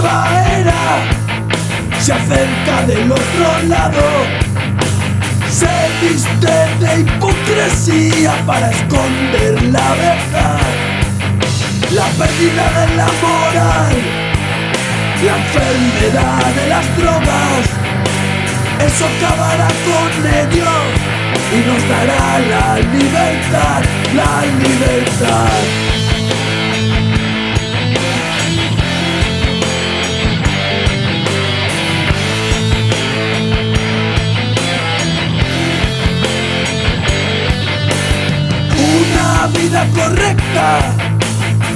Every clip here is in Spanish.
nueva era se acerca del otro lado. Se viste de hipocresía para esconder la verdad. La pérdida de la moral, la enfermedad de las drogas. Eso acabará con ellos y nos dará la libertad, la libertad. Vida correcta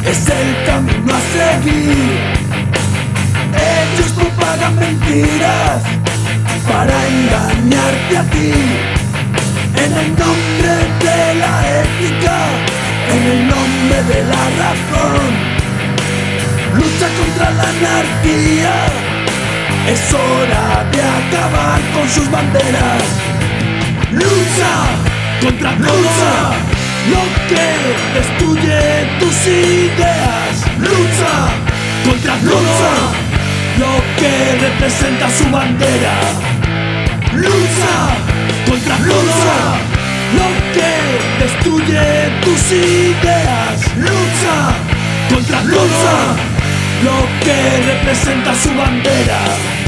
es el camino a seguir. Ellos propagan mentiras para engañarte a ti. En el nombre de la ética, en el nombre de la razón. Lucha contra la anarquía. Es hora de acabar con sus banderas. Lucha contra lucha lo que destruye tus ideas. Lucha contra lucha, lo que representa su bandera. Lucha contra lucha, lo que destruye tus ideas. Lucha contra lucha, lo que representa su bandera.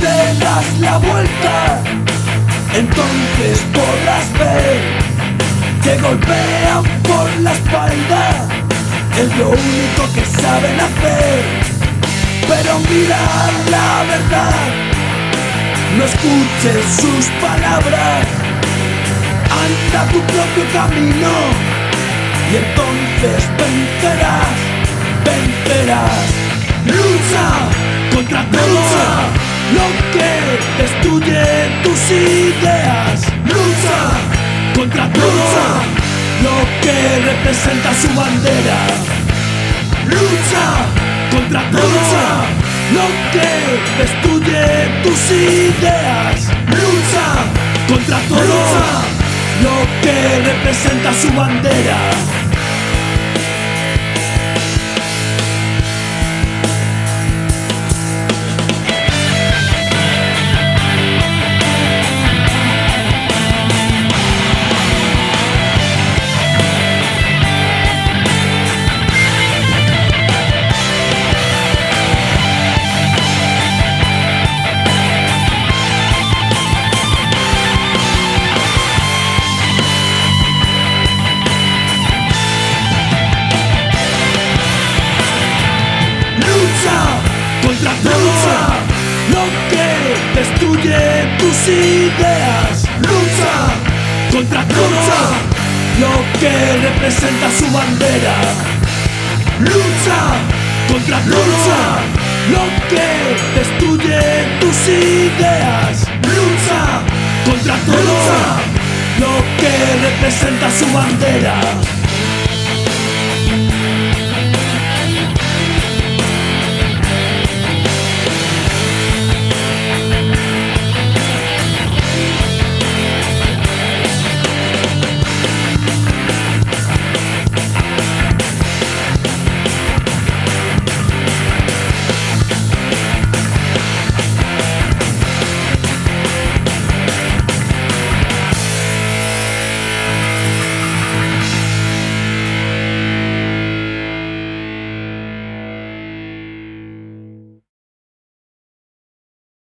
Te das la vuelta, entonces podrás ver que golpean por la espalda. Es lo único que saben hacer. Pero mira la verdad, no escuches sus palabras. Anda tu propio camino y entonces vencerás, vencerás. Lucha contra todo contra todo lo que representa su bandera. Lucha contra todo lo que destruye tus ideas. Lucha contra todo lo que representa su bandera. Destruye tus ideas. Lucha contra todo lo que representa su bandera. Lucha contra todo lo que destruye tus ideas. Lucha contra todo lo que representa su bandera.